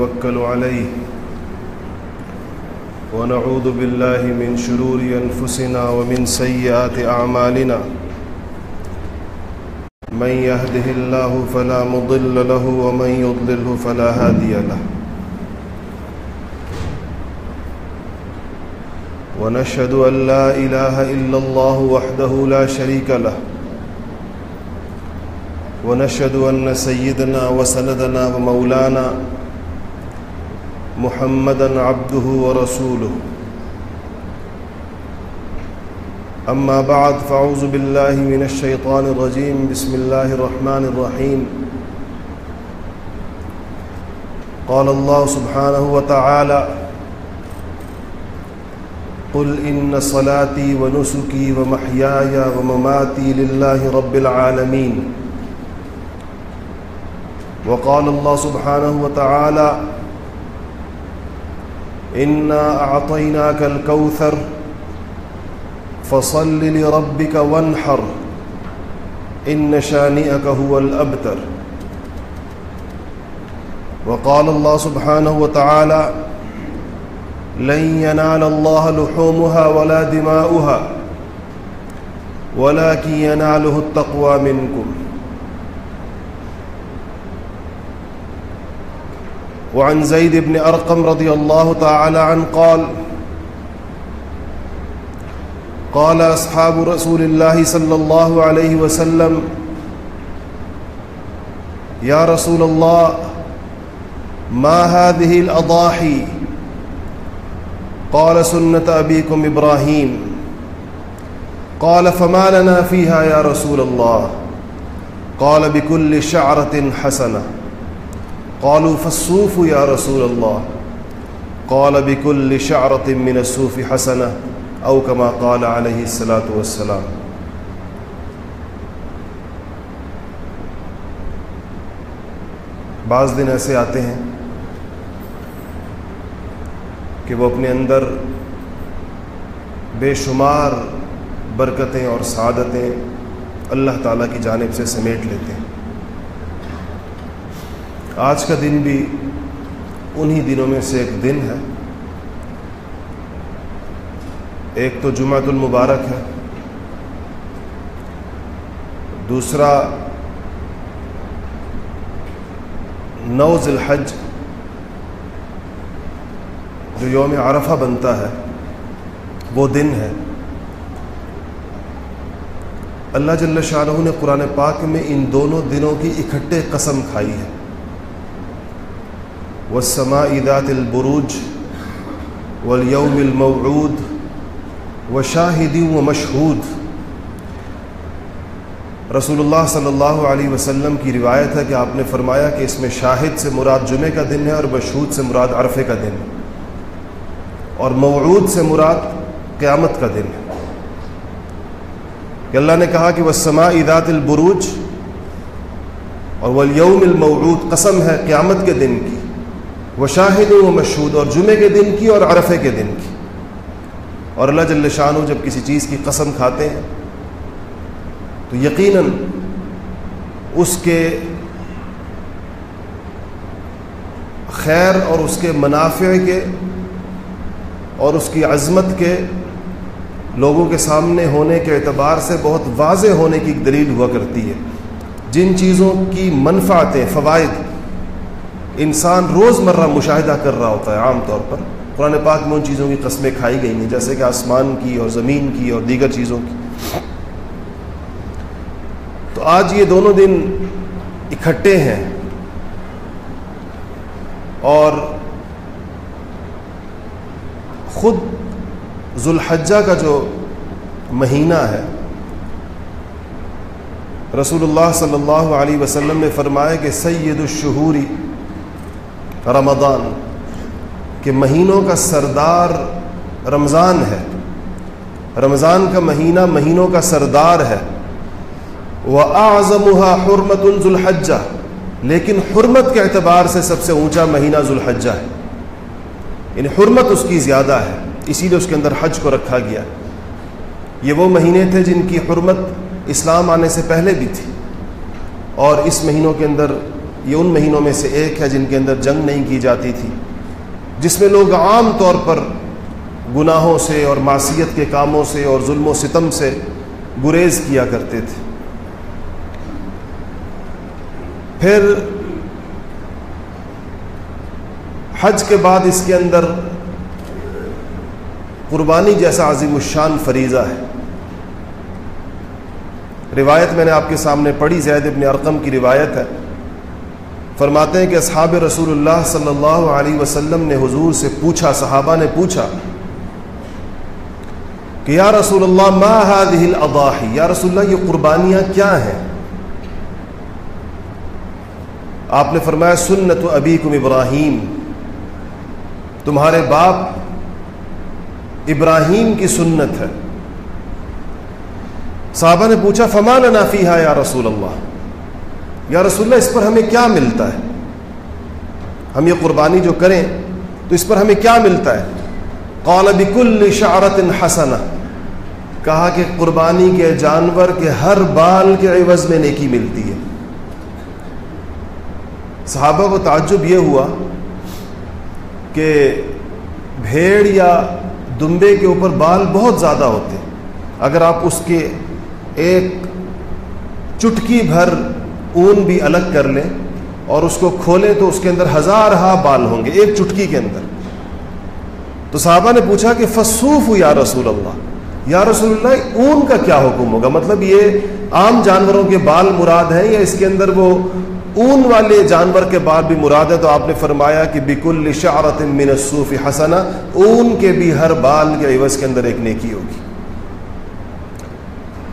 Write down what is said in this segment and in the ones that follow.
توكل عليه ونعوذ بالله من شرور أنفسنا ومن سيئات أعمالنا من يهده الله فلا مضل له ومن يضلله فلا هادي له ونشهد أن لا إله إلا الله وحده لا شريك له ونشهد أن سيدنا وسندنا ومولانا محمدا عبده ورسوله. أما بعد، فأعوذ بالله من الشيطان الرجيم. بسم الله الرحمن الرحيم. قال الله سبحانه وتعالى قل إن صلاتي ونسكي ومحياي ومماتي لله رب العالمين. وقال الله سبحانه وتعالى إنا أعطيناك الكوثر فصل لربك وانحر إن شانئك هو الأبتر وقال الله سبحانه وتعالى لن ينال الله لحومها ولا دماؤها ولكن يناله التقوى منكم وعن زيد بن أرقم رضي الله تعالى عنه قال قال أصحاب رسول الله صلى الله عليه وسلم، يا رسول الله، ما هذه الأضاحي؟ قال سنة أبيكم إبراهيم. قال، فما لنا فيها يا رسول الله؟ قال، بكل شعرة حسنة. قالوا فالصوف يا رسول الله. قال بكل شعرة من الصوف حسنة أو كما قال عليه الصلاة والسلام. بعض دن ایسے آتے ہیں کہ وہ اپنے اندر بے شمار برکتیں اور سعادتیں اللہ تعالیٰ کی جانب سے سمیٹ لیتے ہیں۔ آج کا دن بھی انہی دنوں میں سے ایک دن ہے۔ ایک تو جمعۃ المبارک ہے۔ دوسرا نو ذی الحج، جو یوم عرفہ بنتا ہے، وہ دن ہے۔ اللہ جل شاہ نے قرآن پاک میں ان دونوں دنوں کی اکٹھے قسم کھائی ہے۔ والسماء ذات البروج واليوم الموعود وشاہد و مشہود رسول اللہ صلی اللہ علیہ وسلم کی روایت ہے کہ آپ نے فرمایا کہ اس میں شاہد سے مراد جمعہ کا دن ہے اور مشہود سے مراد عرفے کا دن۔ ہے اور موعود سے مراد قیامت کا دن ہے۔ کہ اللہ نے کہا کہ وہ سما ذات البروج اور والیوم الموعود قسم ہے قیامت کے دن کی۔ وہ شاہد و مشہود اور جمعے کے دن کی اور عرفے کے دن کی۔ اور اللہ جل شاہ جب کسی چیز کی قسم کھاتے ہیں، تو یقیناً اس کے خیر اور اس کے منافع کے اور اس کی عظمت کے لوگوں کے سامنے ہونے کے اعتبار سے بہت واضح ہونے کی ایک دلیل ہوا کرتی ہے۔ جن چیزوں کی منفعتیں، فوائد انسان روز مرہ مشاہدہ کر رہا ہوتا ہے عام طور پر۔ قرآن پاک میں ان چیزوں کی قسمیں کھائی گئی ہیں، جیسے کہ آسمان کی اور زمین کی اور دیگر چیزوں کی۔ تو آج یہ دونوں دن اکٹھے ہیں۔ اور خود ذوالحجہ کا جو مہینہ ہے، رسول اللہ صلی اللہ علیہ وسلم نے فرمایا کہ سید الشہوری رمضان کہ مہینوں کا سردار رمضان ہے۔ رمضان کا مہینہ مہینوں کا سردار ہے۔ وہ اعظمہ حرمت ذوالحجہ لیکن حرمت کے اعتبار سے سب سے اونچا مہینہ ذوالحجہ ہے۔ یعنی حرمت اس کی زیادہ ہے، اسی لیے اس کے اندر حج کو رکھا گیا۔ یہ وہ مہینے تھے جن کی حرمت اسلام آنے سے پہلے بھی تھی۔ اور اس مہینوں کے اندر یہ ان مہینوں میں سے ایک ہے جن کے اندر جنگ نہیں کی جاتی تھی، جس میں لوگ عام طور پر گناہوں سے اور معصیت کے کاموں سے اور ظلم و ستم سے گریز کیا کرتے تھے۔ پھر حج کے بعد اس کے اندر قربانی جیسا عظیم الشان فریضہ ہے۔ روایت میں نے آپ کے سامنے پڑھی، زید ابن ارقم کی روایت ہے۔ فرماتے ہیں کہ اصحاب رسول اللہ صلی اللہ علیہ وسلم نے حضور سے پوچھا، صحابہ نے پوچھا کہ یا رسول اللہ ما هذه الاضاحی؟ یا رسول اللہ یہ قربانیاں کیا ہیں؟ آپ نے فرمایا، سنت ابیکم ابراہیم۔ تمہارے باپ ابراہیم کی سنت ہے۔ صحابہ نے پوچھا فمان نافی ہے یا رسول اللہ یا رسول اللہ، اس پر ہمیں کیا ملتا ہے؟ ہم یہ قربانی جو کریں، تو اس پر ہمیں کیا ملتا ہے؟ قال بکل شعرت حسنہ۔ کہا کہ قربانی کے جانور کے ہر بال کے عوض میں نیکی ملتی ہے۔ صحابہ کو تعجب یہ ہوا کہ بھیڑ یا دمبے کے اوپر بال بہت زیادہ ہوتے۔ اگر آپ اس کے ایک چٹکی بھر اون بھی الگ کر لیں اور اس کو کھولیں تو اس کے اندر ہزار ہا بال ہوں گے، ایک چٹکی کے اندر۔ تو صحابہ نے پوچھا کہ فصوف یا رسول اللہ، یا رسول اللہ، اون کا کیا حکم ہوگا؟ مطلب یہ عام جانوروں کے بال مراد ہیں یا اس کے اندر وہ اون والے جانور کے بال بھی مراد ہے تو آپ نے فرمایا کہ بکل شعرت من الصوف حسنا اون کے بھی ہر بال کے عوض کے اندر ایک نیکی ہوگی۔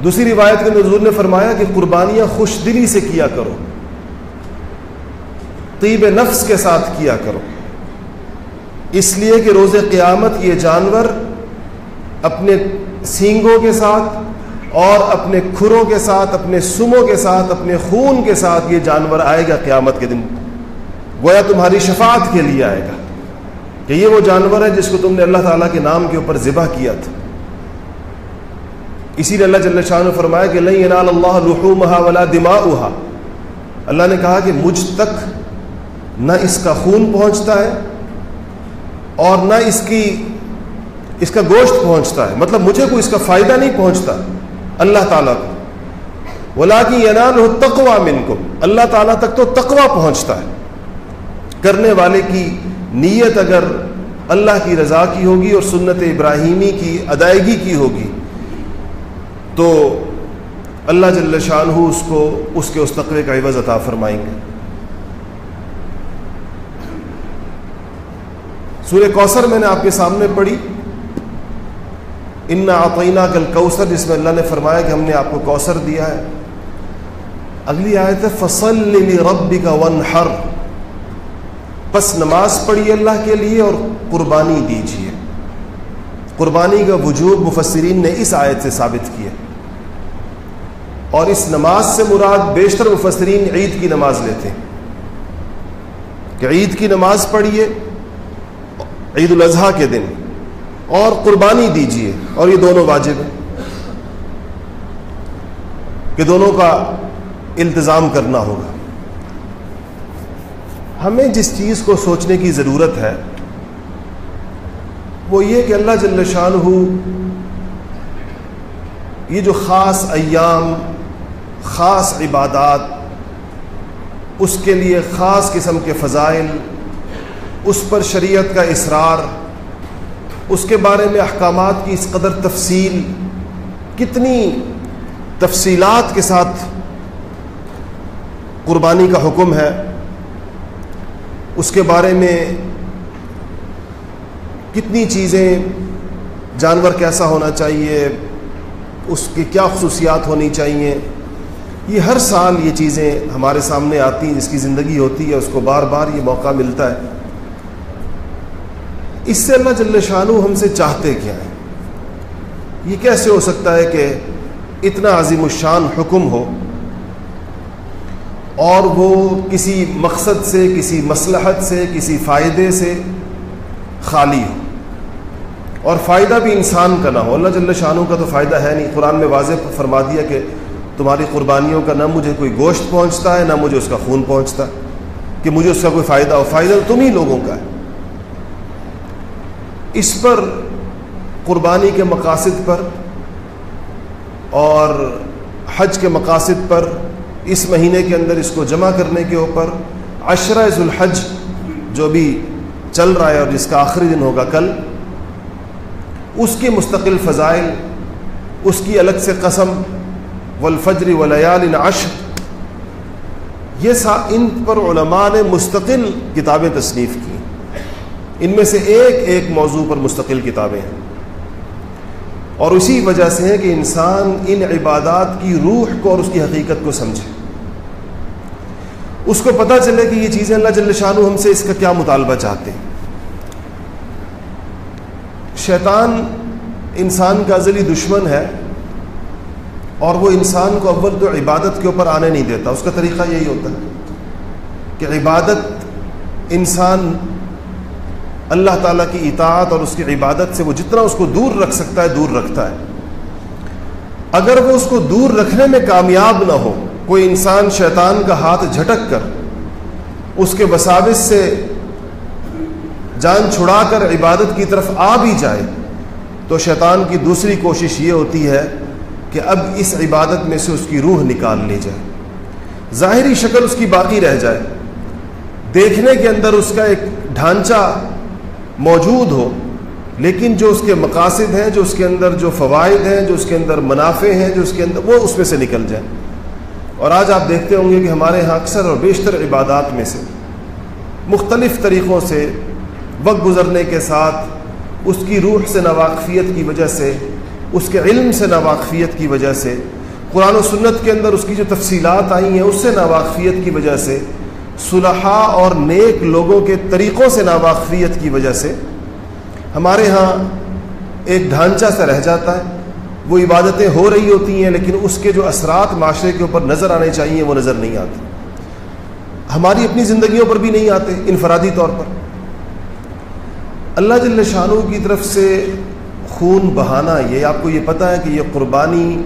دوسری روایت کے نظور نے فرمایا کہ قربانیاں خوش دلی سے کیا کرو، طیب نفس کے ساتھ کیا کرو۔ اس لیے کہ روز قیامت یہ جانور اپنے سینگوں کے ساتھ اور اپنے کھروں کے ساتھ، اپنے سموں کے ساتھ، اپنے خون کے ساتھ یہ جانور آئے گا قیامت کے دن۔ گویا تمہاری شفاعت کے لیے آئے گا کہ یہ وہ جانور ہے جس کو تم نے اللہ تعالیٰ کے نام کے اوپر ذبح کیا تھا۔ اسی لیے اللہ جل شاہ نے فرمایا کہ نہیں انال اللہ لحومہ ولا دماغ اللہ نے کہا کہ مجھ تک نہ اس کا خون پہنچتا ہے اور نہ اس کی اس کا گوشت پہنچتا ہے۔ مطلب مجھے کوئی اس کا فائدہ نہیں پہنچتا اللہ تعالیٰ کو۔ بولا کہ ینال ہو تقوا من کو اللہ تعالیٰ تک تو تقوا پہنچتا ہے۔ کرنے والے کی نیت اگر اللہ کی رضا کی ہوگی اور سنت ابراہیمی کی ادائیگی کی ہوگی تو اللہ جل شاہ اس کو، اس کے اس تقوی کا عوض عطا فرمائیں گے۔ سورہ کوثر میں نے آپ کے سامنے پڑھی ان عطینہ کل کوثر جس میں اللہ نے فرمایا کہ ہم نے آپ کو کوثر دیا ہے۔ اگلی آیت ہے، فصل ربی کا ون ہر بس نماز پڑھی اللہ کے لیے اور قربانی دیجیے۔ قربانی کا وجوب مفسرین نے اس آیت سے ثابت کیا۔ اور اس نماز سے مراد بیشتر مفسرین عید کی نماز لیتے ہیں۔ کہ عید کی نماز پڑھیے، عید الاضحیٰ کے دن، اور قربانی دیجیے، اور یہ دونوں واجب ہیں۔ کہ دونوں کا التظام کرنا ہوگا۔ ہمیں جس چیز کو سوچنے کی ضرورت ہے، وہ یہ کہ اللہ جل شان ہو یہ جو خاص ایام خاص عبادات، اس کے لیے خاص قسم کے فضائل، اس پر شریعت کا اصرار، اس کے بارے میں احکامات کی اس قدر تفصیل، کتنی تفصیلات کے ساتھ قربانی کا حکم ہے، اس کے بارے میں کتنی چیزیں جانور کیسا ہونا چاہیے، اس کی کیا خصوصیات ہونی چاہیے یہ ہر سال یہ چیزیں ہمارے سامنے آتی ہیں، جس کی زندگی ہوتی ہے، اس کو بار بار یہ موقع ملتا ہے۔ اس سے اللہ جل شاہ ہم سے چاہتے کیا ہیں؟ یہ کیسے ہو سکتا ہے کہ اتنا عظیم الشان حکم ہو اور وہ کسی مقصد سے، کسی مصلحت سے، کسی فائدے سے خالی ہو؟ اور فائدہ بھی انسان کا نہ ہو۔ اللہ جل شاہ کا تو فائدہ ہے نہیں۔ قرآن میں واضح فرما دیا کہ تمہاری قربانیوں کا نہ مجھے کوئی گوشت پہنچتا ہے، نہ مجھے اس کا خون پہنچتا۔ ہے کہ مجھے اس کا کوئی فائدہ ہو فائدہ تم ہی لوگوں کا ہے۔ اس پر قربانی کے مقاصد پر اور حج کے مقاصد پر اس مہینے کے اندر اس کو جمع کرنے کے اوپر عشرہ ذوالحج جو بھی چل رہا ہے اور جس کا آخری دن ہوگا کل، اس کی مستقل فضائل، اس کی الگ سے قسم والفجر ولیال عشر یہ سا ان پر علماء نے مستقل کتابیں تصنیف کی۔ ان میں سے ایک ایک موضوع پر مستقل کتابیں ہیں۔ اور اسی وجہ سے ہے کہ انسان ان عبادات کی روح کو اور اس کی حقیقت کو سمجھے۔ اس کو پتہ چلے کہ یہ چیزیں اللہ جل شاہ ہم سے اس کا کیا مطالبہ چاہتے ہیں۔ شیطان انسان کا ازلی دشمن ہے۔ اور وہ انسان کو اول تو عبادت کے اوپر آنے نہیں دیتا۔ اس کا طریقہ یہی ہوتا ہے کہ عبادت انسان اللہ تعالیٰ کی اطاعت اور اس کی عبادت سے وہ جتنا اس کو دور رکھ سکتا ہے، دور رکھتا ہے۔ اگر وہ اس کو دور رکھنے میں کامیاب نہ ہو، کوئی انسان شیطان کا ہاتھ جھٹک کر اس کے وساوس سے جان چھڑا کر عبادت کی طرف آ بھی جائے، تو شیطان کی دوسری کوشش یہ ہوتی ہے کہ اب اس عبادت میں سے اس کی روح نکال لی جائے۔ ظاہری شکل اس کی باقی رہ جائے۔ دیکھنے کے اندر اس کا ایک ڈھانچہ موجود ہو، لیکن جو اس کے مقاصد ہیں، جو اس کے اندر جو فوائد ہیں، جو اس کے اندر منافع ہیں، جو اس کے اندر وہ اس میں سے نکل جائیں اور آج آپ دیکھتے ہوں گے کہ ہمارے یہاں اکثر اور بیشتر عبادات میں سے مختلف طریقوں سے وقت گزرنے کے ساتھ اس کی روح سے ناواقفیت کی وجہ سے اس کے علم سے ناواقفیت کی وجہ سے، قرآن و سنت کے اندر اس کی جو تفصیلات آئی ہیں، اس سے ناواقفیت کی وجہ سے، صلحاء اور نیک لوگوں کے طریقوں سے ناواقفیت کی وجہ سے ہمارے ہاں ایک ڈھانچہ سا رہ جاتا ہے۔ وہ عبادتیں ہو رہی ہوتی ہیں، لیکن اس کے جو اثرات معاشرے کے اوپر نظر آنے چاہیے، وہ نظر نہیں آتے۔ ہماری اپنی زندگیوں پر بھی نہیں آتے، انفرادی طور پر۔ اللہ جل شاہ کی طرف سے خون بہانا، یہ آپ کو یہ پتہ ہے کہ یہ قربانی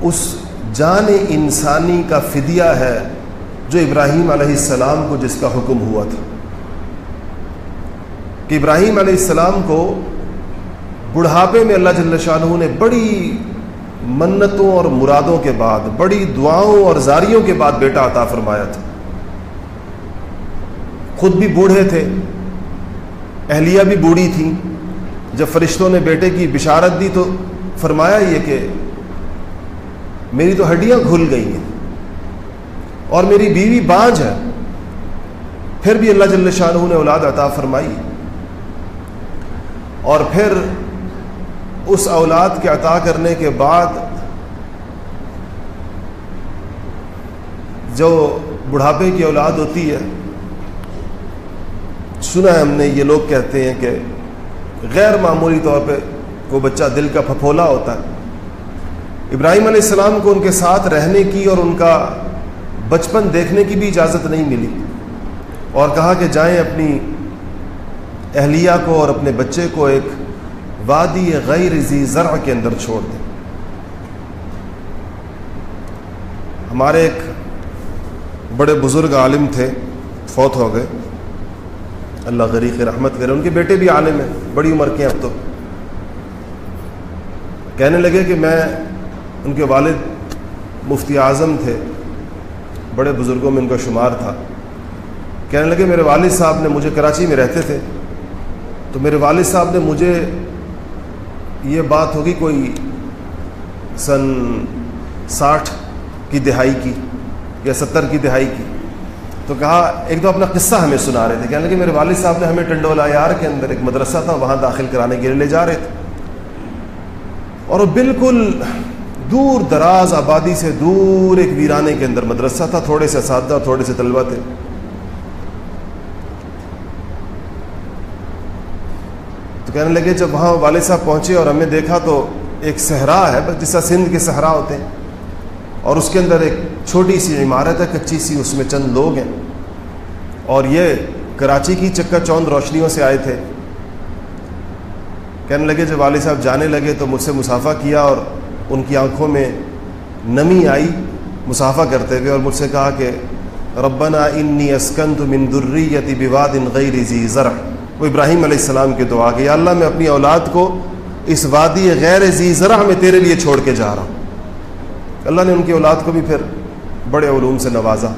اس جان انسانی کا فدیہ ہے جو ابراہیم علیہ السلام کو جس کا حکم ہوا تھا۔ کہ ابراہیم علیہ السلام کو بڑھاپے میں اللہ جل شاہ نے بڑی منتوں اور مرادوں کے بعد، بڑی دعاؤں اور زاریوں کے بعد بیٹا عطا فرمایا تھا۔ خود بھی بوڑھے تھے، اہلیہ بھی بوڑھی تھیں۔ جب فرشتوں نے بیٹے کی بشارت دی تو فرمایا یہ کہ میری تو ہڈیاں کھل گئی ہیں اور میری بیوی بانج ہے۔ پھر بھی اللہ جل شاہ نے اولاد عطا فرمائی۔ اور پھر اس اولاد کے عطا کرنے کے بعد جو بڑھاپے کی اولاد ہوتی ہے، سنا ہے ہم نے، یہ لوگ کہتے ہیں کہ غیر معمولی طور پہ وہ بچہ دل کا پھپھولا ہوتا ہے۔ ابراہیم علیہ السلام کو ان کے ساتھ رہنے کی اور ان کا بچپن دیکھنے کی بھی اجازت نہیں ملی۔ اور کہا کہ جائیں اپنی اہلیہ کو اور اپنے بچے کو ایک وادی غیر زی زرع کے اندر چھوڑ دیں۔ ہمارے ایک بڑے بزرگ عالم تھے، فوت ہو گئے۔ اللہ غریق رحمت کرے، ان کے بیٹے بھی عالم ہیں، بڑی عمر کے اب تو۔ کہنے لگے کہ میں ان کے والد مفتی اعظم تھے، بڑے بزرگوں میں ان کا شمار تھا۔ کہنے لگے، میرے والد صاحب نے مجھے کراچی میں رہتے تھے۔ تو میرے والد صاحب نے مجھے یہ بات ہوگی، کوئی سن ساٹھ کی دہائی کی یا ستر کی دہائی کی۔ تو کہا، ایک دو اپنا قصہ ہمیں سنا رہے تھے۔ کہنے لگے، میرے والد صاحب نے ہمیں ٹنڈولا یار کے اندر ایک مدرسہ تھا، وہاں داخل کرانے کے لیے لے جا رہے تھے۔ اور وہ بالکل دور دراز آبادی سے دور ایک ویرانے کے اندر مدرسہ تھا، تھوڑے سے اساتذہ اور تھوڑے سے طلبہ تھے۔ تو کہنے لگے، جب وہاں والد صاحب پہنچے اور ہمیں دیکھا تو ایک صحرا ہے بس جس طرح سندھ کے صحرا ہوتے ہیں۔ اور اس کے اندر ایک چھوٹی سی عمارت ہے، کچی سی، اس میں چند لوگ ہیں۔ اور یہ کراچی کی چکا چوند روشنیوں سے آئے تھے۔ کہنے لگے، جب والد صاحب جانے لگے تو مجھ سے مسافہ کیا اور ان کی آنکھوں میں نمی آئی مسافہ کرتے ہوئے اور مجھ سے کہا کہ، ربنا انی اسکن تو مندری بواد غیر ذی ذرا وہ ابراہیم علیہ السلام کی دعا کہ، یا اللہ، میں اپنی اولاد کو اس وادی غیر ذی ذرا میں تیرے لیے چھوڑ کے جا رہا ہوں۔ اللہ نے ان کی اولاد کو بھی پھر بڑے علوم سے نوازا۔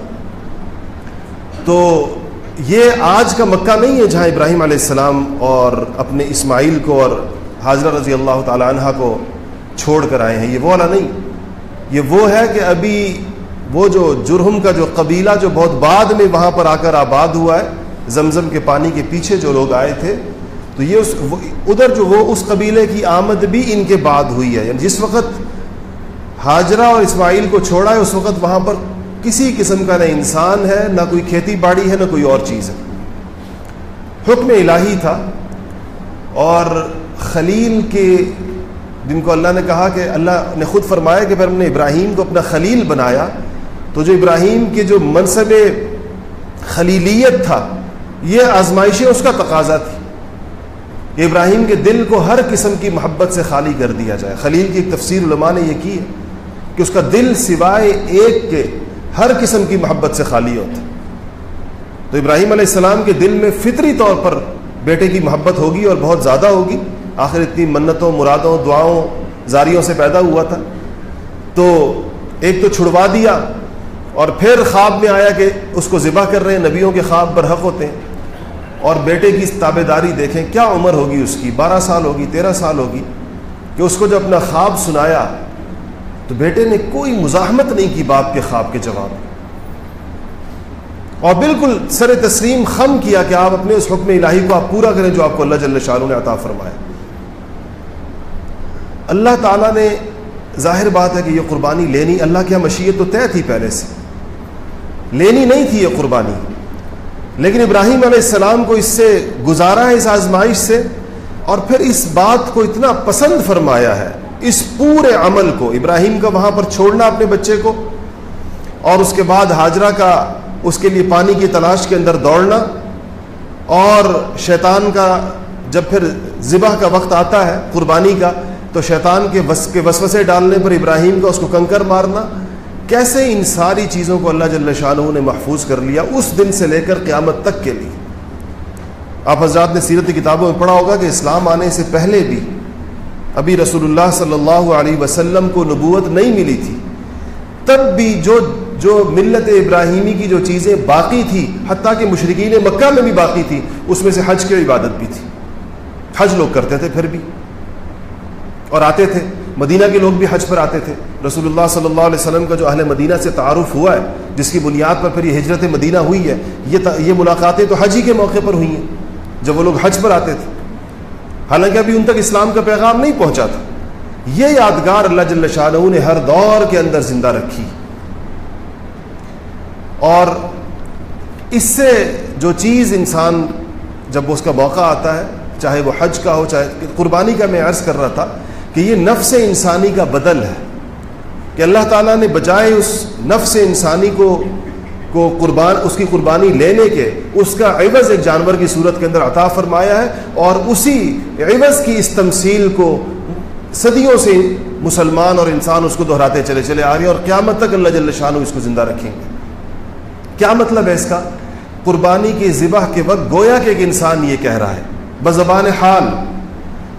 تو یہ آج کا مکہ نہیں ہے جہاں ابراہیم علیہ السلام اور اپنے اسماعیل کو اور حاضرہ رضی اللہ تعالیٰ عنہ کو چھوڑ کر آئے ہیں۔ یہ وہ والا نہیں۔ یہ وہ ہے کہ ابھی وہ جو جرہم کا جو قبیلہ جو بہت بعد میں وہاں پر آ کر آباد ہوا ہے، زمزم کے پانی کے پیچھے جو لوگ آئے تھے، تو یہ اس ادھر جو وہ اس قبیلے کی آمد بھی ان کے بعد ہوئی ہے۔ یعنی جس وقت حاجرہ اور اسماعیل کو چھوڑا ہے، اس وقت وہاں پر کسی قسم کا نہ انسان ہے، نہ کوئی کھیتی باڑی ہے، نہ کوئی اور چیز ہے۔ حکم الہی تھا اور خلیل کے جن کو اللہ نے کہا کہ اللہ نے خود فرمایا کہ پھر ہم نے ابراہیم کو اپنا خلیل بنایا، تو جو ابراہیم کے جو منصب خلیلیت تھا، یہ آزمائشیں اس کا تقاضا تھی۔ کہ ابراہیم کے دل کو ہر قسم کی محبت سے خالی کر دیا جائے۔ خلیل کی ایک تفسیر علماء نے یہ کی ہے۔ کہ اس کا دل سوائے ایک کے ہر قسم کی محبت سے خالی ہوتا تو ابراہیم علیہ السلام کے دل میں فطری طور پر بیٹے کی محبت ہوگی اور بہت زیادہ ہوگی۔ آخر اتنی منتوں، مرادوں، دعاؤں، زاریوں سے پیدا ہوا تھا۔ تو ایک تو چھڑوا دیا اور پھر خواب میں آیا کہ اس کو ذبح کر رہے ہیں۔ نبیوں کے خواب برحق ہوتے ہیں۔ اور بیٹے کی تابے داری دیکھیں، کیا عمر ہوگی اس کی؟ بارہ سال ہوگی، تیرہ سال ہوگی۔ کہ اس کو جب اپنا خواب سنایا تو بیٹے نے کوئی مزاحمت نہیں کی باپ کے خواب کے جواب اور بالکل سر تسلیم خم کیا کہ آپ اپنے اس حکم الہی کو آپ پورا کریں جو آپ کو اللہ جل شاہ نے عطا فرمایا۔ اللہ تعالیٰ نے ظاہر بات ہے کہ یہ قربانی لینی اللہ کی مشیت تو طے تھی پہلے سے۔ لینی نہیں تھی یہ قربانی۔ لیکن ابراہیم علیہ السلام کو اس سے گزارا ہے، اس آزمائش سے، اور پھر اس بات کو اتنا پسند فرمایا ہے اس پورے عمل کو ابراہیم کا وہاں پر چھوڑنا اپنے بچے کو اور اس کے بعد حاجرہ کا اس کے لیے پانی کی تلاش کے اندر دوڑنا اور شیطان کا جب پھر ذبح کا وقت آتا ہے، قربانی کا، تو شیطان کے وس، کے وسوسے ڈالنے پر ابراہیم کا اس کو کنکر مارنا۔ کیسے ان ساری چیزوں کو اللہ جل شاہ نے محفوظ کر لیا اس دن سے لے کر قیامت تک کے لیے؟ آپ حضرات نے سیرت کتابوں میں پڑھا ہوگا کہ اسلام آنے سے پہلے بھی ابھی رسول اللہ صلی اللہ علیہ وسلم کو نبوت نہیں ملی تھی۔ تب بھی جو جو ملت ابراہیمی کی جو چیزیں باقی تھی، حتیٰ کہ مشرقین مکہ میں بھی باقی تھی، اس میں سے حج کی عبادت بھی تھی۔ حج لوگ کرتے تھے پھر بھی۔ اور آتے تھے۔ مدینہ کے لوگ بھی حج پر آتے تھے۔ رسول اللہ صلی اللہ علیہ وسلم کا جو اہل مدینہ سے تعارف ہوا ہے، جس کی بنیاد پر پھر یہ ہجرت مدینہ ہوئی ہے، یہ یہ ملاقاتیں تو حج ہی کے موقع پر ہوئی ہیں۔ جب وہ لوگ حج پر آتے تھے۔ حالانکہ ابھی ان تک اسلام کا پیغام نہیں پہنچا تھا۔ یہ یادگار اللہ جل شاہ نے ہر دور کے اندر زندہ رکھی۔ اور اس سے جو چیز انسان جب اس کا موقع آتا ہے، چاہے وہ حج کا ہو، چاہے قربانی کا، میں عرض کر رہا تھا کہ یہ نفس انسانی کا بدل ہے۔ کہ اللہ تعالیٰ نے بجائے اس نفس انسانی کو کو قربان اس کی قربانی لینے کے اس کا عوض ایک جانور کی صورت کے اندر عطا فرمایا ہے اور اسی عوض کی اس تمثیل کو صدیوں سے مسلمان اور انسان اس کو دہراتے چلے چلے آ رہے ہیں اور قیامت تک اللہ جل شاہ اس کو زندہ رکھیں گے۔ کیا مطلب ہے اس کا؟ قربانی کی ذبح کے وقت گویا کہ ایک انسان یہ کہہ رہا ہے، بزبان حال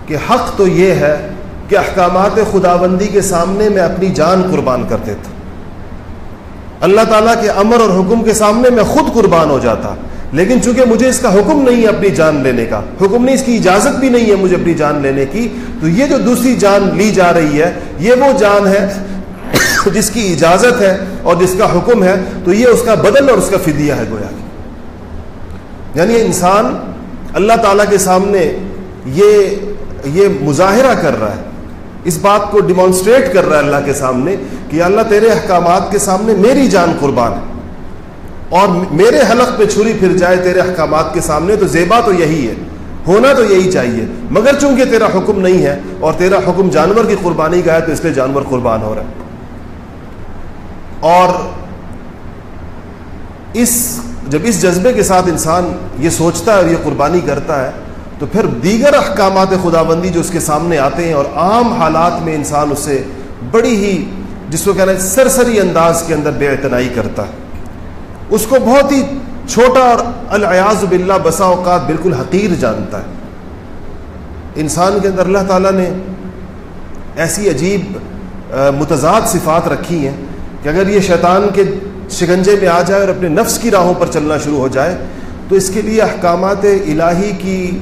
کہ حق تو یہ ہے کہ احکامات خداوندی کے سامنے میں اپنی جان قربان کر دیتا۔ اللہ تعالیٰ کے امر اور حکم کے سامنے میں خود قربان ہو جاتا۔ لیکن چونکہ مجھے اس کا حکم نہیں ہے اپنی جان لینے کا، حکم نہیں، اس کی اجازت بھی نہیں ہے مجھے اپنی جان لینے کی، تو یہ جو دوسری جان لی جا رہی ہے، یہ وہ جان ہے جس کی اجازت ہے اور جس کا حکم ہے، تو یہ اس کا بدل اور اس کا فدیہ ہے گویا یعنی انسان اللہ تعالیٰ کے سامنے یہ یہ مظاہرہ کر رہا ہے۔ اس بات کو ڈیمانسٹریٹ کر رہا ہے اللہ کے سامنے کہ اللہ تیرے احکامات کے سامنے میری جان قربان ہے۔ اور میرے حلق پہ چھری پھر جائے تیرے احکامات کے سامنے تو زیبا تو یہی ہے، ہونا تو یہی چاہیے۔ مگر چونکہ تیرا حکم نہیں ہے اور تیرا حکم جانور کی قربانی کا ہے تو اس لیے جانور قربان ہو رہا ہے۔ اور اس، جب اس جذبے کے ساتھ انسان یہ سوچتا ہے اور یہ قربانی کرتا ہے تو پھر دیگر احکامات خدا بندی جو اس کے سامنے آتے ہیں اور عام حالات میں انسان اسے بڑی ہی، جس کو کہنا ہے، سرسری انداز کے اندر بے اعتنائی کرتا ہے۔ اس کو بہت ہی چھوٹا اور الیاز باللہ بسا اوقات بالکل حقیر جانتا ہے۔ انسان کے اندر اللہ تعالیٰ نے ایسی عجیب متضاد صفات رکھی ہیں کہ اگر یہ شیطان کے شکنجے میں آ جائے اور اپنے نفس کی راہوں پر چلنا شروع ہو جائے، تو اس کے لیے احکامات الہی کی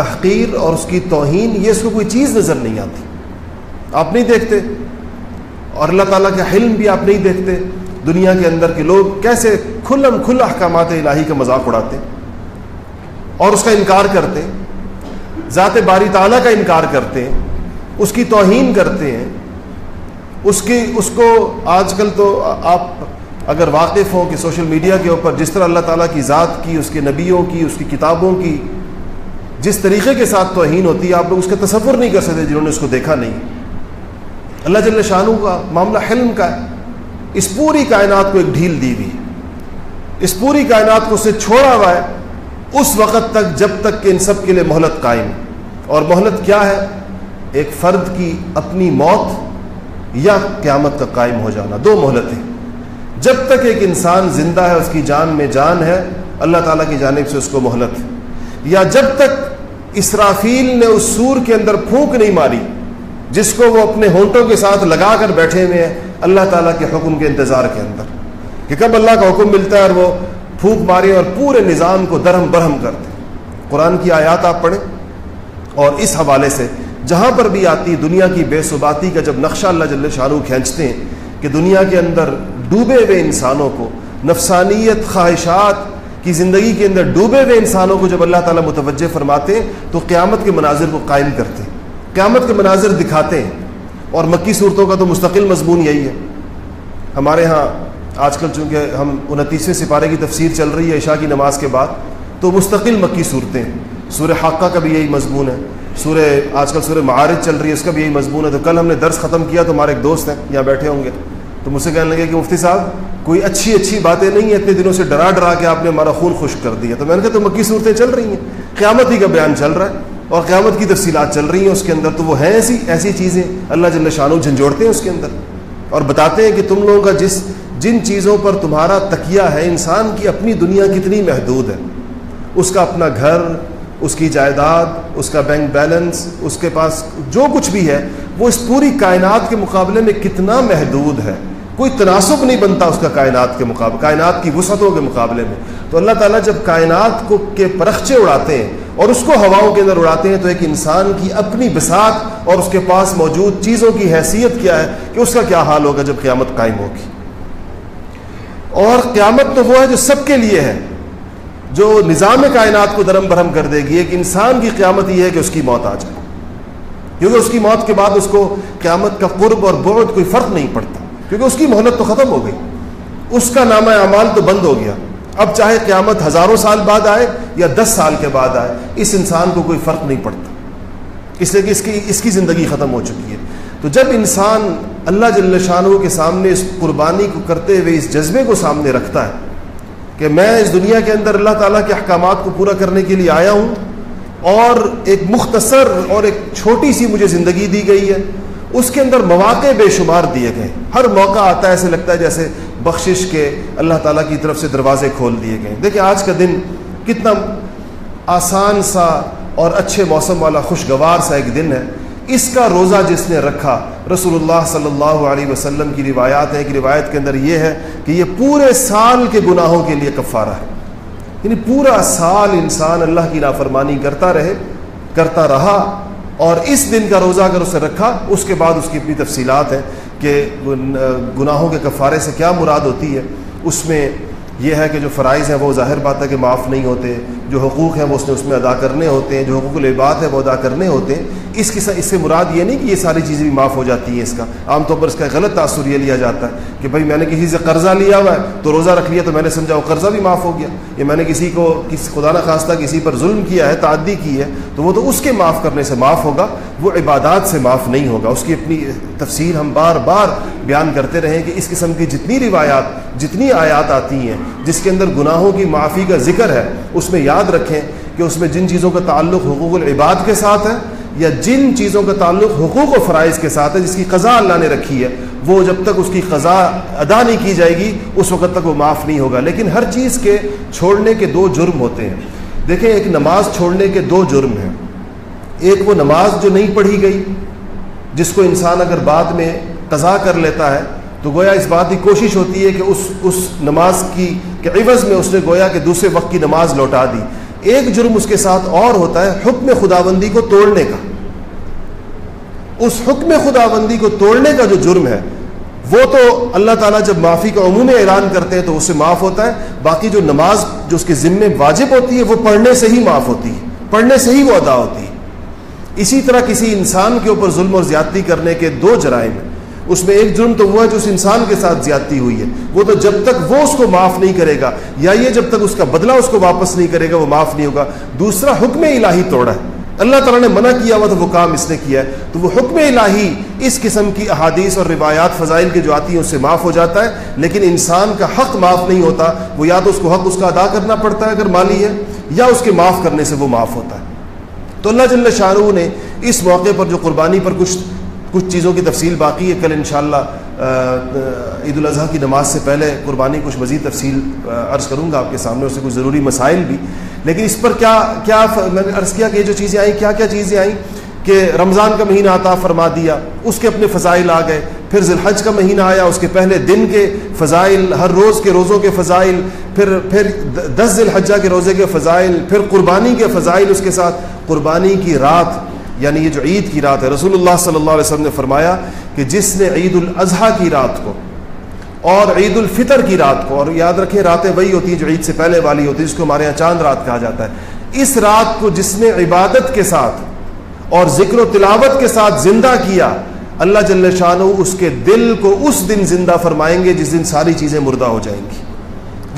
تحقیر اور اس کی توہین، یہ اس کو کوئی چیز نظر نہیں آتی۔ آپ نہیں دیکھتے۔ اور اللہ تعالیٰ کا حلم بھی آپ نہیں دیکھتے۔ دنیا کے اندر کے لوگ کیسے کھلم کھل احکامات الہی کا مذاق اڑاتے۔ اور اس کا انکار کرتے۔ ذات باری تعالیٰ کا انکار کرتے۔ ہیں اس کی توہین کرتے۔ ہیں اس کی، اس کو آج کل تو آپ اگر واقف ہوں کہ سوشل میڈیا کے اوپر جس طرح اللہ تعالیٰ کی ذات کی، اس کے نبیوں کی، اس کی کتابوں کی جس طریقے کے ساتھ توہین ہوتی ہے، آپ لوگ اس کا تصور نہیں کر سکتے جنہوں نے اس کو دیکھا نہیں۔ اللہ جل شاہوں کا معاملہ حلم کا ہے۔ اس پوری کائنات کو ایک ڈھیل دی ہوئی اس پوری کائنات کو اسے چھوڑا ہوا ہے۔ اس وقت تک، جب تک کہ ان سب کے لیے مہلت قائم۔ اور مہلت کیا ہے؟ ایک فرد کی اپنی موت یا قیامت کا قائم ہو جانا۔ دو مہلتیں۔ جب تک ایک انسان زندہ ہے، اس کی جان میں جان ہے، اللہ تعالیٰ کی جانب سے اس کو مہلت۔ ہے یا جب تک اسرافیل نے اس سور کے اندر پھونک نہیں ماری، جس کو وہ اپنے ہونٹوں کے ساتھ لگا کر بیٹھے ہوئے ہیں، اللہ تعالیٰ کے حکم کے انتظار کے اندر۔ کہ کب اللہ کا حکم ملتا ہے اور وہ پھونک مارے اور پورے نظام کو درہم برہم کرتے قرآن کی آیات آپ پڑھیں۔ اور اس حوالے سے جہاں پر بھی آتی دنیا کی بے ثباتی کا جب نقشہ اللہ جل شاہ کھینچتے ہیں، کہ دنیا کے اندر ڈوبے ہوئے انسانوں کو نفسانیت، خواہشات کی زندگی کے اندر ڈوبے ہوئے انسانوں کو جب اللہ تعالیٰ متوجہ فرماتے تو قیامت کے مناظر کو قائم کرتے ہیں قیامت کے مناظر دکھاتے ہیں اور مکی صورتوں کا تو مستقل مضمون یہی ہے ہمارے ہاں آج کل چونکہ ہم انتیسویں سپارے کی تفسیر چل رہی ہے عشاء کی نماز کے بعد تو مستقل مکی صورتیں سورہ حقہ کا بھی یہی مضمون ہے سورہ آج کل سورہ معارج چل رہی ہے، اس کا بھی یہی مضمون ہے۔ تو کل ہم نے درس ختم کیا تو ہمارے ایک دوست ہیں، یہاں بیٹھے ہوں گے۔ تو مجھ سے کہنے لگے کہ مفتی صاحب، کوئی اچھی اچھی باتیں نہیں ہیں، اتنے دنوں سے ڈرا ڈرا کے آپ نے ہمارا خون خشک کر دیا۔ تو میں نے کہا، تو مکی صورتیں چل رہی ہیں۔ قیامت ہی کا بیان چل رہا ہے اور قیامت کی تفصیلات چل رہی ہیں۔ اس کے اندر تو وہ ہیں ایسی ایسی چیزیں۔ اللہ جل شانو جھنجھوڑتے ہیں اس کے اندر اور بتاتے ہیں کہ تم لوگوں کا جس، جن چیزوں پر تمہارا تکیہ ہے، انسان کی اپنی دنیا کتنی محدود ہے۔ اس کا اپنا گھر اس کی جائیداد، اس کا بینک بیلنس، اس کے پاس جو کچھ بھی ہے، وہ اس پوری کائنات کے مقابلے میں کتنا محدود ہے؟ کوئی تناسب نہیں بنتا اس کا کائنات کے مقابلے، کائنات کی وسعتوں کے مقابلے میں۔ تو اللہ تعالیٰ جب کائنات کو کے پرخچے اڑاتے ہیں اور اس کو ہواؤں کے اندر اڑاتے ہیں، تو ایک انسان کی اپنی بساط اور اس کے پاس موجود چیزوں کی حیثیت کیا ہے کہ اس کا کیا حال ہوگا جب قیامت قائم ہوگی؟ اور قیامت تو وہ ہے جو سب کے لیے ہے۔ جو نظام کائنات کو درم برہم کر دے گی، ایک انسان کی قیامت یہ ہے کہ اس کی موت آ جائے۔ کیونکہ اس کی موت کے بعد اس کو قیامت کا قرب اور بعد کوئی فرق نہیں پڑتا۔ کیونکہ اس کی مہلت تو ختم ہو گئی۔ اس کا نام اعمال تو بند ہو گیا۔ اب چاہے قیامت ہزاروں سال بعد آئے یا دس سال کے بعد آئے، اس انسان کو کوئی فرق نہیں پڑتا۔ اس لیے کہ اس کی اس کی زندگی ختم ہو چکی ہے۔ تو جب انسان اللہ جل شاہ کے سامنے اس قربانی کو کرتے ہوئے، اس جذبے کو سامنے رکھتا ہے کہ میں اس دنیا کے اندر اللہ تعالیٰ کے احکامات کو پورا کرنے کے لیے آیا ہوں اور ایک مختصر اور ایک چھوٹی سی مجھے زندگی دی گئی ہے۔ اس کے اندر مواقع بے شمار دیے گئے۔ ہر موقع آتا ہے، ایسے لگتا ہے جیسے بخشش کے اللہ تعالیٰ کی طرف سے دروازے کھول دیے گئے۔ دیکھیں آج کا دن کتنا آسان سا اور اچھے موسم والا خوشگوار سا ایک دن ہے۔ اس کا روزہ جس نے رکھا رسول اللہ صلی اللہ علیہ وسلم کی روایات ہیں کہ روایت کے اندر یہ ہے کہ یہ پورے سال کے گناہوں کے لیے کفارہ ہے۔ یعنی پورا سال انسان اللہ کی نافرمانی کرتا رہے، کرتا رہا اور اس دن کا روزہ اگر اسے رکھا، اس کے بعد اس کی اپنی تفصیلات ہیں کہ گناہوں کے کفارے سے کیا مراد ہوتی ہے۔ اس میں یہ ہے کہ جو فرائض ہیں وہ ظاہر بات ہے کہ معاف نہیں ہوتے، جو حقوق ہیں وہ اس نے اس میں ادا کرنے ہوتے ہیں جو حقوق العباد ہے وہ ادا کرنے ہوتے ہیں اس کی اس سے مراد یہ نہیں کہ یہ ساری چیزیں بھی معاف ہو جاتی ہیں اس کا۔ عام طور پر اس کا غلط تاثر یہ لیا جاتا ہے کہ بھائی میں نے کسی سے قرضہ لیا ہوا ہے تو روزہ رکھ لیا تو میں نے سمجھا وہ قرضہ بھی معاف ہو گیا۔ یا میں نے کسی کو کسی خدا نخواستہ کسی پر ظلم کیا ہے، تعدی کی ہے تو وہ تو اس کے معاف کرنے سے معاف ہوگا، وہ عبادات سے معاف نہیں ہوگا۔ اس کی اپنی تفصیل ہم بار بار بیان کرتے رہیں کہ اس قسم کی جتنی روایات، جتنی آیات آتی ہیں جس کے اندر گناہوں کی معافی کا ذکر ہے، اس میں یاد رکھیں کہ اس میں جن چیزوں کا تعلق حقوق العباد کے ساتھ ہے یا جن چیزوں کا تعلق حقوق و فرائض کے ساتھ ہے، جس کی قضا اللہ نے رکھی ہے، وہ جب تک اس کی قضا ادا نہیں کی جائے گی، اس وقت تک وہ معاف نہیں ہوگا۔ لیکن ہر چیز کے چھوڑنے کے دو جرم ہوتے ہیں۔ دیکھیں، ایک نماز چھوڑنے کے دو جرم ہیں۔ ایک وہ نماز جو نہیں پڑھی گئی، جس کو انسان اگر بعد میں قضا کر لیتا ہے تو گویا اس بات کی کوشش ہوتی ہے کہ اس اس نماز کی کہ عوض میں اس نے گویا کہ دوسرے وقت کی نماز لوٹا دی۔ ایک جرم اس کے ساتھ اور ہوتا ہے حکم خدا بندی کو توڑنے کا۔ اس حکم خدا بندی کو توڑنے کا جو جرم ہے، وہ تو اللہ تعالیٰ جب معافی کا عموم اعلان کرتے ہیں تو اس سے معاف ہوتا ہے۔ باقی جو نماز جو اس کے ذمے واجب ہوتی ہے، وہ پڑھنے سے ہی معاف ہوتی ہے۔ پڑھنے سے ہی وہ ادا ہوتی ہے۔ اسی طرح کسی انسان کے اوپر ظلم اور زیادتی کرنے کے دو جرائم ہیں۔ اس میں ایک جرم تو وہ ہے جو اس انسان کے ساتھ زیادتی ہوئی ہے۔ وہ تو جب تک وہ اس کو معاف نہیں کرے گا، یا یہ جب تک اس کا بدلہ اس کو واپس نہیں کرے گا، وہ معاف نہیں ہوگا۔ دوسرا حکم الہی توڑا ہے۔ اللہ تعالیٰ نے منع کیا ہوا تو وہ کام اس نے کیا ہے۔ تو وہ حکم الہی اس قسم کی احادیث اور روایات، فضائل کے جو آتی ہیں، اس سے معاف ہو جاتا ہے۔ لیکن انسان کا حق معاف نہیں ہوتا، وہ یا تو اس کو حق اس کا ادا کرنا پڑتا ہے اگر مالی ہے، یا اس کے معاف کرنے سے وہ معاف ہوتا ہے۔ تو اللہ جل شاہ نے اس موقع پر جو قربانی پر کچھ کچھ چیزوں کی تفصیل باقی ہے، کل انشاءاللہ عید الاضحیٰ کی نماز سے پہلے قربانی کچھ مزید تفصیل عرض کروں گا آپ کے سامنے، اس سے کچھ ضروری مسائل بھی۔ لیکن اس پر کیا کیا میں نے عرض کیا کہ یہ جو چیزیں آئیں، کیا کیا چیزیں آئیں کہ رمضان کا مہینہ عطا فرما دیا، اس کے اپنے فضائل آ گئے، پھر ذی کا مہینہ آیا، اس کے پہلے دن کے فضائل، ہر روز کے روزوں کے فضائل، پھر پھر دس ذی الحجہ کے روزے کے فضائل، پھر قربانی کے فضائل اس کے ساتھ۔ قربانی کی رات یعنی یہ جو عید کی رات ہے رسول اللہ صلی اللہ علیہ وسلم نے فرمایا کہ جس نے عید الاضحیٰ کی رات کو اور عید الفطر کی رات کو، اور یاد رکھیں راتیں وہی ہوتی ہیں جو عید سے پہلے والی ہوتی ہے جس کو ہمارے یہاں چاند رات کہا جاتا ہے۔ اس رات کو جس نے عبادت کے ساتھ اور ذکر و تلاوت کے ساتھ زندہ کیا، اللہ جل شاہ اس کے دل کو اس دن زندہ فرمائیں گے جس دن ساری چیزیں مردہ ہو جائیں گی۔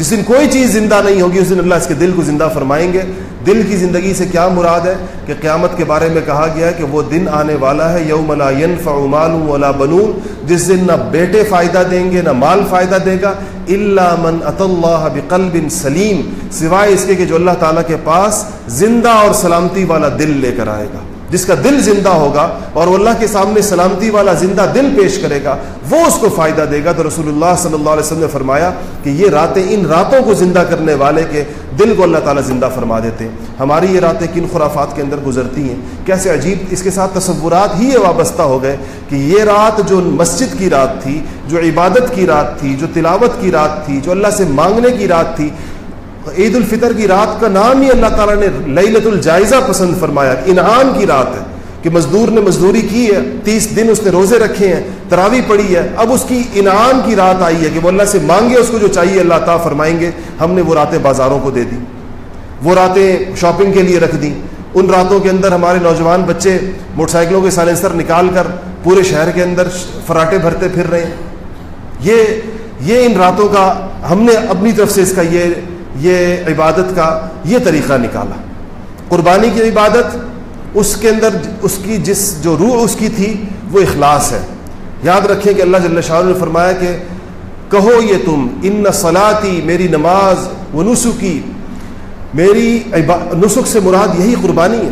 جس دن کوئی چیز زندہ نہیں ہوگی، اس دن اللہ اس کے دل کو زندہ فرمائیں گے۔ دل کی زندگی سے کیا مراد ہے؟ کہ قیامت کے بارے میں کہا گیا ہے کہ وہ دن آنے والا ہے، یوم لا ينفع مال ولا بنون۔ جس دن نہ بیٹے فائدہ دیں گے، نہ مال فائدہ دے گا۔ الا من ات اللہ بقلب سلیم۔ سوائے اس کے کہ جو اللہ تعالیٰ کے پاس زندہ اور سلامتی والا دل لے کر آئے گا۔ جس کا دل زندہ ہوگا اور وہ اللہ کے سامنے سلامتی والا زندہ دل پیش کرے گا، وہ اس کو فائدہ دے گا۔ تو رسول اللہ صلی اللہ علیہ وسلم نے فرمایا کہ یہ راتیں ان راتوں کو زندہ کرنے والے کے دل کو اللہ تعالیٰ زندہ فرما دیتے ہیں۔ ہماری یہ راتیں کن خرافات کے اندر گزرتی ہیں؟ کیسے عجیب اس کے ساتھ تصورات ہی یہ وابستہ ہو گئے کہ یہ رات جو مسجد کی رات تھی، جو عبادت کی رات تھی، جو تلاوت کی رات تھی، جو اللہ سے مانگنے کی رات تھی عید الفطر کی رات کا نام ہی اللہ تعالیٰ نے لت الجائزہ پسند فرمایا انعام کی رات ہے کہ مزدور نے مزدوری کی ہے، تیس دن اس نے روزے رکھے ہیں، تراوی پڑی ہے۔ اب اس کی انعام کی رات آئی ہے کہ وہ اللہ سے مانگے، اس کو جو چاہیے اللہ تعالیٰ فرمائیں گے۔ ہم نے وہ راتیں بازاروں کو دے دی، وہ راتیں شاپنگ کے لیے رکھ دیں ان راتوں کے اندر ہمارے نوجوان بچے موٹر سائیکلوں کے سائلنسر نکال کر پورے شہر کے اندر فراٹے بھرتے پھر رہے ہیں۔ یہ یہ ان راتوں کا ہم نے اپنی طرف سے اس کا یہ یہ عبادت کا یہ طریقہ نکالا۔ قربانی کی عبادت، اس کے اندر اس کی جس جو روح اس کی تھی، وہ اخلاص ہے۔ یاد رکھیں کہ اللہ جل شاہ نے فرمایا کہ کہو یہ تم، ان صلاتی، میری نماز و نسخی میری نسخ سے مراد یہی قربانی ہے۔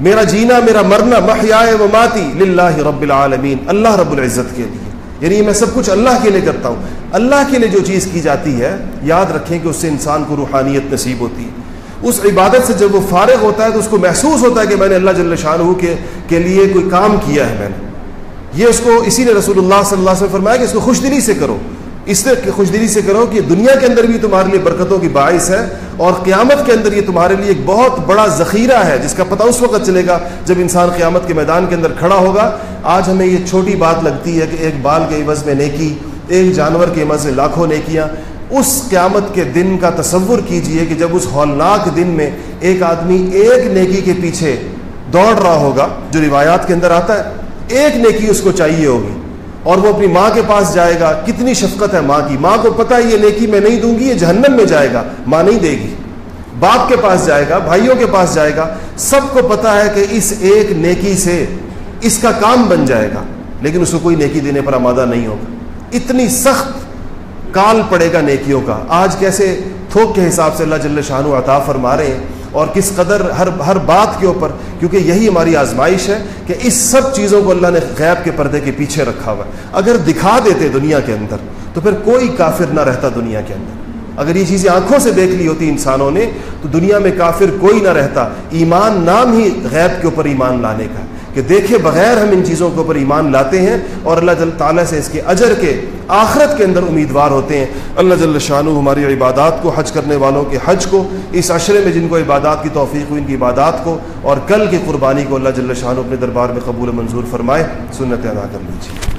میرا جینا، میرا مرنا محیا و ماتی للہ رب العالمین، اللہ رب العزت کے لیے۔ یعنی میں سب کچھ اللہ کے لیے کرتا ہوں۔ اللہ کے لیے جو چیز کی جاتی ہے، یاد رکھیں کہ اس سے انسان کو روحانیت نصیب ہوتی ہے۔ اس عبادت سے جب وہ فارغ ہوتا ہے تو اس کو محسوس ہوتا ہے کہ میں نے اللہ جل شاہ کے کے لیے کوئی کام کیا ہے میں نے۔ یہ اس کو اسی نے رسول اللہ صلی اللہ علیہ وسلم فرمایا کہ اس کو خوش دلی سے کرو۔ اس سے خوش دلی سے کرو کہ دنیا کے اندر بھی تمہارے لیے برکتوں کی باعث ہے اور قیامت کے اندر یہ تمہارے لیے ایک بہت بڑا ذخیرہ ہے، جس کا پتہ اس وقت چلے گا جب انسان قیامت کے میدان کے اندر کھڑا ہوگا۔ آج ہمیں یہ چھوٹی بات لگتی ہے کہ ایک بال کے عوض میں نیکی، ایک جانور کے عوض میں لاکھوں نیکیاں۔ اس قیامت کے دن کا تصور کیجیے کہ جب اس ہولناک دن میں ایک آدمی ایک نیکی کے پیچھے دوڑ رہا ہوگا، جو روایات کے اندر آتا ہے، ایک نیکی اس کو چاہیے ہوگی اور وہ اپنی ماں کے پاس جائے گا۔ کتنی شفقت ہے ماں کی۔ ماں کو پتہ ہے یہ نیکی میں نہیں دوں گی، یہ جہنم میں جائے گا۔ ماں نہیں دے گی۔ باپ کے پاس جائے گا، بھائیوں کے پاس جائے گا۔ سب کو پتا ہے کہ اس ایک نیکی سے اس کا کام بن جائے گا، لیکن اس کو کوئی نیکی دینے پر آمادہ نہیں ہوگا۔ اتنی سخت کال پڑے گا نیکیوں کا۔ آج کیسے تھوک کے حساب سے اللہ جل شاہ عطا فرما رہے ہیں اور کس قدر ہر ہر بات کے اوپر، کیونکہ یہی ہماری آزمائش ہے کہ اس سب چیزوں کو اللہ نے غیب کے پردے کے پیچھے رکھا ہوا ہے۔ اگر دکھا دیتے دنیا کے اندر، تو پھر کوئی کافر نہ رہتا دنیا کے اندر۔ اگر یہ چیزیں آنکھوں سے دیکھ لی ہوتی انسانوں نے، تو دنیا میں کافر کوئی نہ رہتا۔ ایمان نام ہی غیب کے اوپر ایمان لانے کا۔ کہ دیکھے بغیر ہم ان چیزوں کے اوپر ایمان لاتے ہیں اور اللہ جل تعالیٰ سے اس کے اجر کے آخرت کے اندر امیدوار ہوتے ہیں۔ اللہ جل شاہ ہماری عبادات کو، حج کرنے والوں کے حج کو، اس عشرے میں جن کو عبادات کی توفیق ہوئی، ان کی عبادات کو اور کل کی قربانی کو اللہ جل شاہ اپنے دربار میں قبول منظور فرمائے۔ سنت ادا کر لیجیے